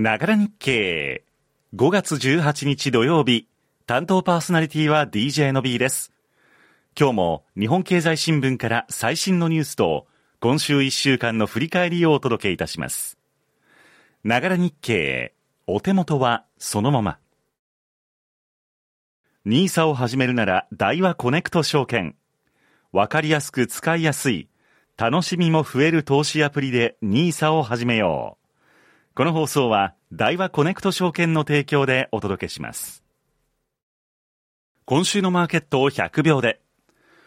ながら日経。5月18日土曜日、担当パーソナリティは DJ の B です。今日も日本経済新聞から最新のニュースと、今週1週間の振り返りをお届けいたします。ながら日経。お手元はそのまま。NISA を始めるなら大和コネクト証券。わかりやすく使いやすい、楽しみも増える投資アプリで NISA を始めよう。この放送は大和コネクト証券の提供でお届けします。今週のマーケットを100秒で。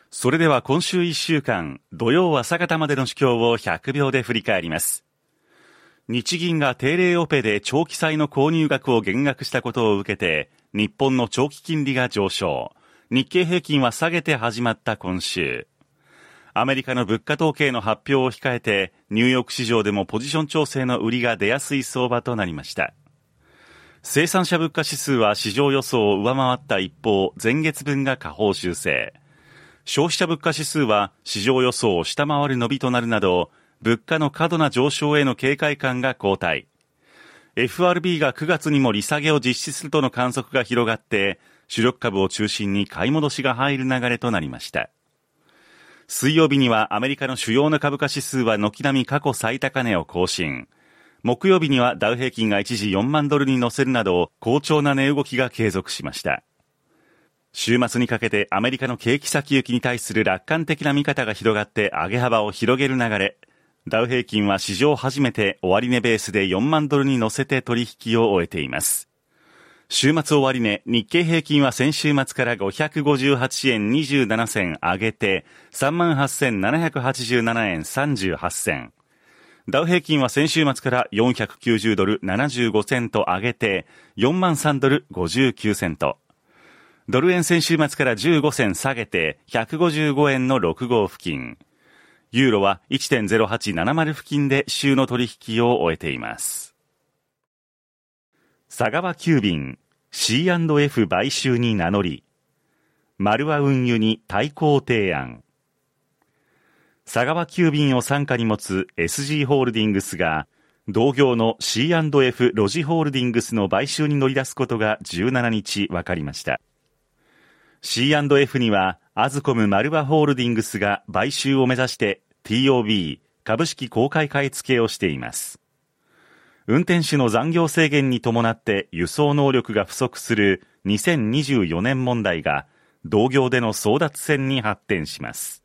それでは今週1週間、土曜朝方までの主況を100秒で振り返ります。日銀が定例オペで長期債の購入額を減額したことを受けて、日本の長期金利が上昇。日経平均は下げて始まった今週。アメリカの物価統計の発表を控えて、ニューヨーク市場でもポジション調整の売りが出やすい相場となりました。生産者物価指数は市場予想を上回った一方、前月分が下方修正。消費者物価指数は市場予想を下回る伸びとなるなど、物価の過度な上昇への警戒感が後退。FRB が9月にも利下げを実施するとの観測が広がって、主力株を中心に買い戻しが入る流れとなりました。水曜日にはアメリカの主要な株価指数は軒並み過去最高値を更新。木曜日にはダウ平均が一時4万ドルに乗せるなど、好調な値動きが継続しました。週末にかけてアメリカの景気先行きに対する楽観的な見方が広がって上げ幅を広げる流れ。ダウ平均は史上初めて終値ベースで4万ドルに乗せて取引を終えています。週末終値、日経平均は先週末から558円27銭上げて、38,787円38銭。ダウ平均は先週末から490ドル75セント上げて、43ドル59セント。ドル円先週末から15銭下げて、155円の6号付近。ユーロは1.0870付近で週の取引を終えています。佐川急便 C&F 買収に名乗り、丸和運輸に対抗提案。佐川急便を傘下に持つ SG ホールディングスが、同業の C&F ロジホールディングスの買収に乗り出すことが17日分かりました。C&F には、アズコム丸和ホールディングスが買収を目指して TOB 株式公開買い付けをしています。運転手の残業制限に伴って輸送能力が不足する2024年問題が同業での争奪戦に発展します。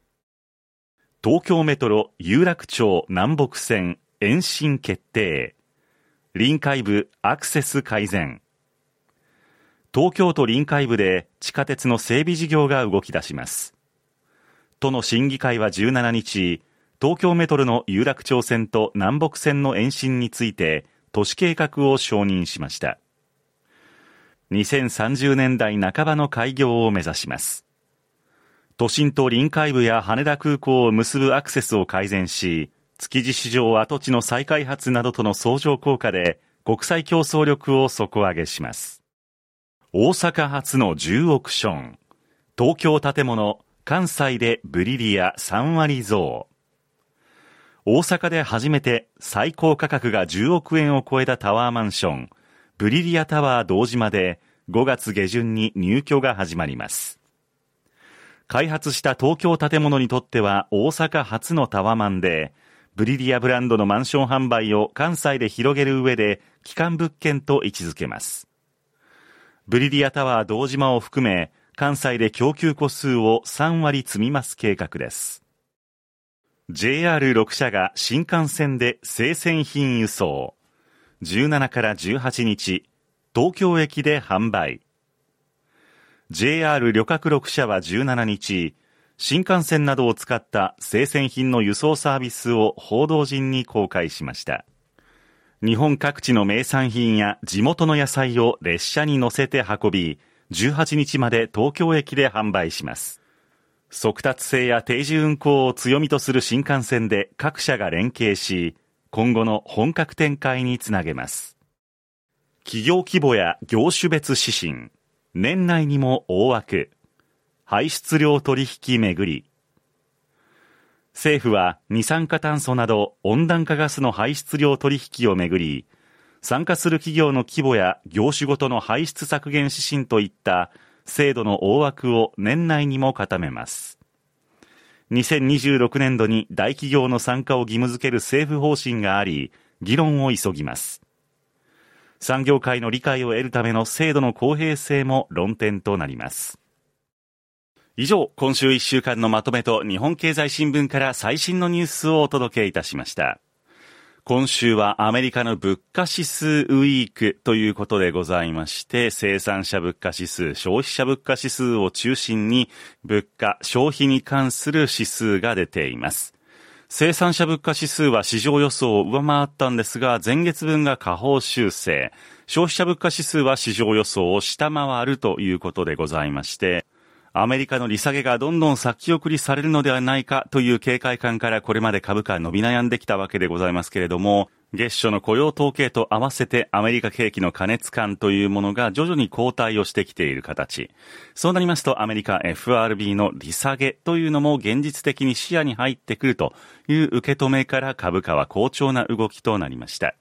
東京メトロ有楽町南北線延伸決定。臨海部アクセス改善。東京都臨海部で地下鉄の整備事業が動き出します。都の審議会は17日、東京メトロの有楽町線と南北線の延伸について都市計画を承認しました。2030年代半ばの開業を目指します。都心と臨海部や羽田空港を結ぶアクセスを改善し、築地市場跡地の再開発などとの相乗効果で国際競争力を底上げします。大阪発の10億ション。東京建物、関西でブリリア3割増。大阪で初めて最高価格が10億円を超えたタワーマンション、ブリリアタワー堂島で5月下旬に入居が始まります。開発した東京建物にとっては大阪初のタワマンで、ブリリアブランドのマンション販売を関西で広げる上で、基幹物件と位置づけます。ブリリアタワー堂島を含め、関西で供給個数を3割積みます計画です。JR6 社が新幹線で生鮮品輸送。17から18日、東京駅で販売。JR 旅客6社は17日、新幹線などを使った生鮮品の輸送サービスを報道陣に公開しました。日本各地の名産品や地元の野菜を列車に乗せて運び、18日まで東京駅で販売します。速達性や定時運行を強みとする新幹線で各社が連携し、今後の本格展開につなげます。企業規模や業種別指針、年内にも大枠、排出量取引めぐり、政府は二酸化炭素など温暖化ガスの排出量取引をめぐり、参加する企業の規模や業種ごとの排出削減指針といった制度の大枠を年内にも固めます。2026年度に大企業の参加を義務付ける政府方針があり、議論を急ぎます。産業界の理解を得るための制度の公平性も論点となります。以上、今週1週間のまとめと日本経済新聞から最新のニュースをお届けいたしました。今週はアメリカの物価指数ウィークということでございまして、生産者物価指数、消費者物価指数を中心に物価、消費に関する指数が出ています。生産者物価指数は市場予想を上回ったんですが、前月分が下方修正。消費者物価指数は市場予想を下回るということでございまして、アメリカの利下げがどんどん先送りされるのではないかという警戒感からこれまで株価は伸び悩んできたわけでございますけれども、月初の雇用統計と合わせてアメリカ景気の過熱感というものが徐々に後退をしてきている形。そうなりますとアメリカ FRB の利下げというのも現実的に視野に入ってくるという受け止めから株価は好調な動きとなりました。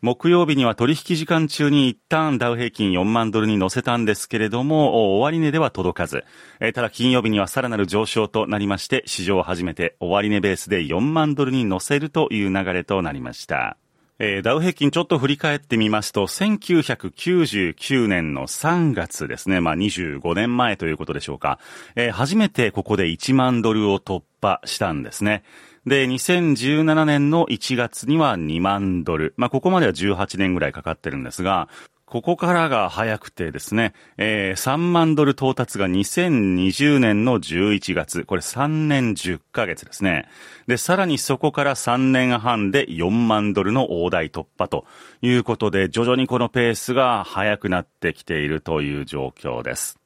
木曜日には取引時間中に一旦ダウ平均4万ドルに乗せたんですけれども、終値では届かず、ただ金曜日にはさらなる上昇となりまして、史上初めて終値ベースで4万ドルに乗せるという流れとなりました。えー、ダウ平均ちょっと振り返ってみますと、1999年の3月ですね。まあ、25年前ということでしょうか。えー、初めてここで1万ドルを突破したんですね。で、2017年の1月には2万ドル。まあ、ここまでは18年ぐらいかかってるんですが、ここからが早くてですね、えー、3万ドル到達が2020年の11月。これ3年10ヶ月ですね。で、さらにそこから3年半で4万ドルの大台突破ということで、徐々にこのペースが速くなってきているという状況です。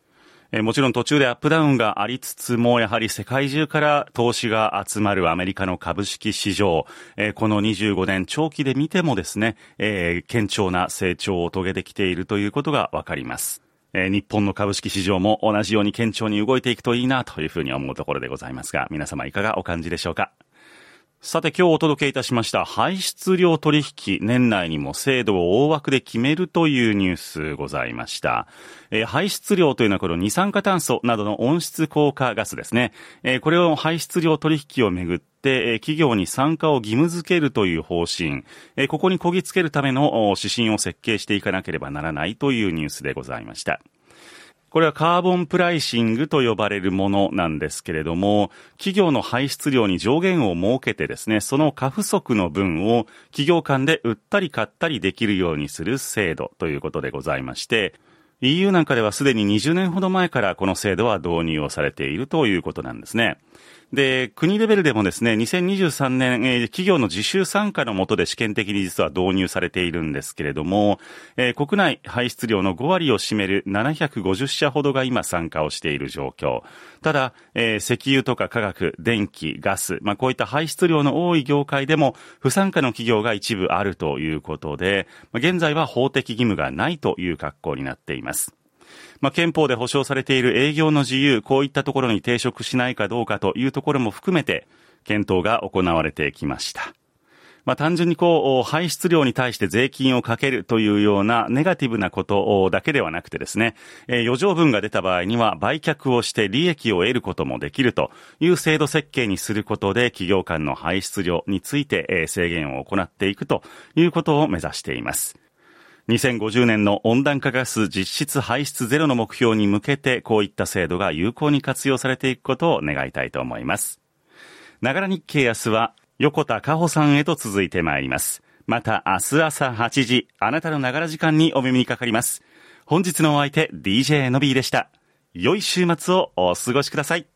えもちろん途中でアップダウンがありつつも、やはり世界中から投資が集まるアメリカの株式市場、えこの25年長期で見てもですね、え堅調な成長を遂げてきているということがわかります。え日本の株式市場も同じように堅調に動いていくといいなというふうに思うところでございますが、皆様いかがお感じでしょうか？さて今日お届けいたしました排出量取引年内にも制度を大枠で決めるというニュースございました。えー、排出量というのはこの二酸化炭素などの温室効果ガスですね。えー、これを排出量取引をめぐって、企業に参加を義務付けるという方針、ここにこぎつけるための指針を設計していかなければならないというニュースでございました。これはカーボンプライシングと呼ばれるものなんですけれども、企業の排出量に上限を設けてですね、その過不足の分を企業間で売ったり買ったりできるようにする制度ということでございまして、EU なんかではすでに20年ほど前からこの制度は導入をされているということなんですね。で、国レベルでもですね、2023年、えー、企業の自主参加のもとで試験的に実は導入されているんですけれども、えー、国内排出量の5割を占める750社ほどが今参加をしている状況。ただ、えー、石油とか化学、電気、ガス、まあ、こういった排出量の多い業界でも不参加の企業が一部あるということで、まあ、現在は法的義務がないという格好になっています。まあ、憲法で保障されている営業の自由、こういったところに抵触しないかどうかというところも含めて、検討が行われてきました。まあ、単純にこう、排出量に対して税金をかけるというようなネガティブなことだけではなくてですね、えー、余剰分が出た場合には売却をして利益を得ることもできるという制度設計にすることで企業間の排出量についてえ制限を行っていくということを目指しています。2050年の温暖化ガス実質排出ゼロの目標に向けてこういった制度が有効に活用されていくことを願いたいと思います。ながら日経明日は横田加穂さんへと続いてまいります。また明日朝8時、あなたのながら時間にお耳にかかります。本日のお相手 DJ のびーでした。良い週末をお過ごしください。